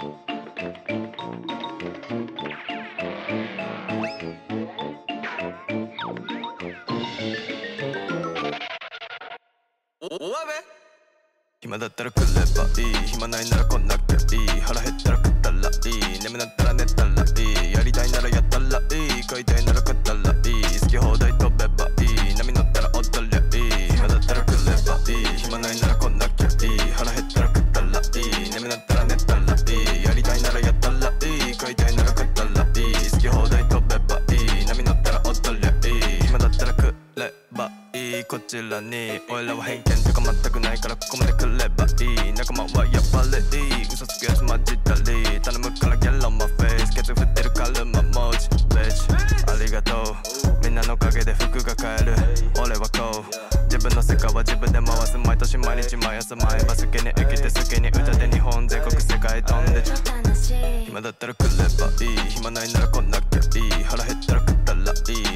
暇だったら来ればいい。暇ないなら来なきゃいい。腹減ったら食ったらいい。眠なったら寝たらいい。やりたいならやったらいい。買いたいなら買ったらいいこちらに。俺らは偏見とか全くないからここまで来ればいい。仲間はやっぱりいい嘘つくやつ混じったり。頼むからギャラ on my face ケツ振ってるカルマ文字 bitch ありがとう。みんなのおかげで服が買える。俺はこう。自分の世界は自分で回す毎年毎日毎朝毎晩好きに生きて好きに歌で日本全国世界飛んで。暇だったら来ればいい。暇ないなら来なきゃいい。腹減ったら食ったらい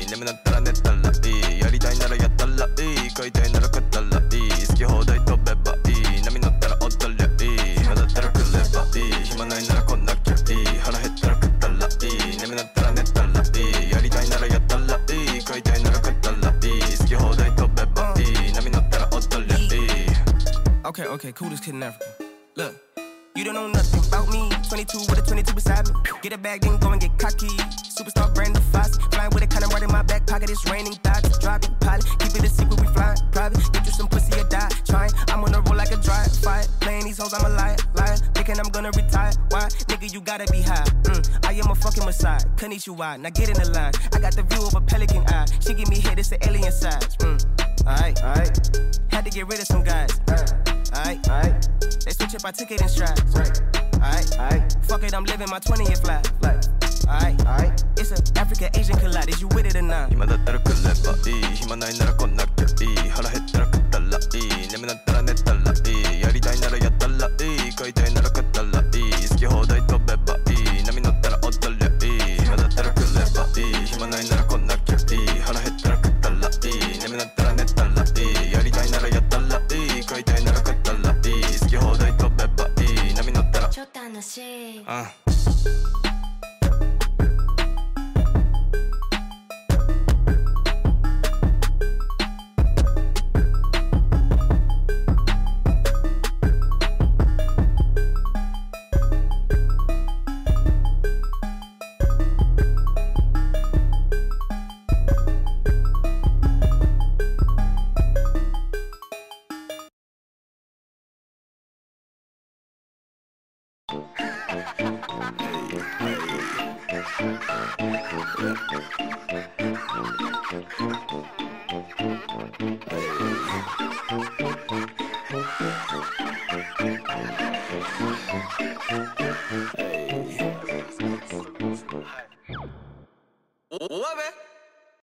い。眠なったら寝たらいい。やりたいならやったら Okay, okay, coolest kid in Africa. Look, you don't know nothing about me. 22 with a 22 beside me. Get a bag, then go and get cocky. Superstar brand new Fox. Flying with a kind of right in my back pocket. It's raining thoughts. Drop it, pilot. Keep it a secret, we flying private. Get you some pussy or die. Trying, I'm on a roll like a dry fire. Playing these hoes, I'm a liar, liar. Thinking I'm gonna retire. Why? Nigga, you gotta be high. Mm, I am a fucking messiah. Konnichiwa, now get in the line. I got the view of a pelican eye. She give me head, it's an alien size. Mm, Alright, alright. Had to get rid of some guys. Alright, alright. They switch up, I took it in strides. Alright, alright. Fuck it, I'm living my 20th life. Alright, alright. It's an African Asian collide. Is you with it or not? 힘마다 따라 끌래봐. 이 힘만 나이 나라 건나게. 이 하라 해 따라 끝달라. 이 내면 난 따라 내 달라. 이 열이 다이 나라야 달라. 이 거의 다이 나라. Uh. Thank you.